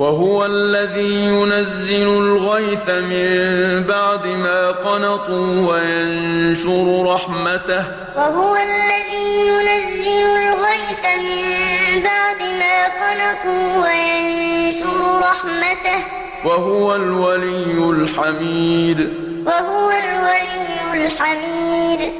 وَهُوَ الَّذِي يُنَزِّلُ الْغَيْثَ مِن بَعْدِ مَا قَنَطُوا وَيَنشُرُ رَحْمَتَهُ ۚ. وَهُوَ الَّذِي يُنَزِّلُ الْغَيْثَ مِن بَعْدِ مَا قَنَطُوا وَيَنشُرُ رَحْمَتَهُ. وهو الولي الحميد ۚ. وَهُوَ الْوَلِيُّ الْحَمِيدُ.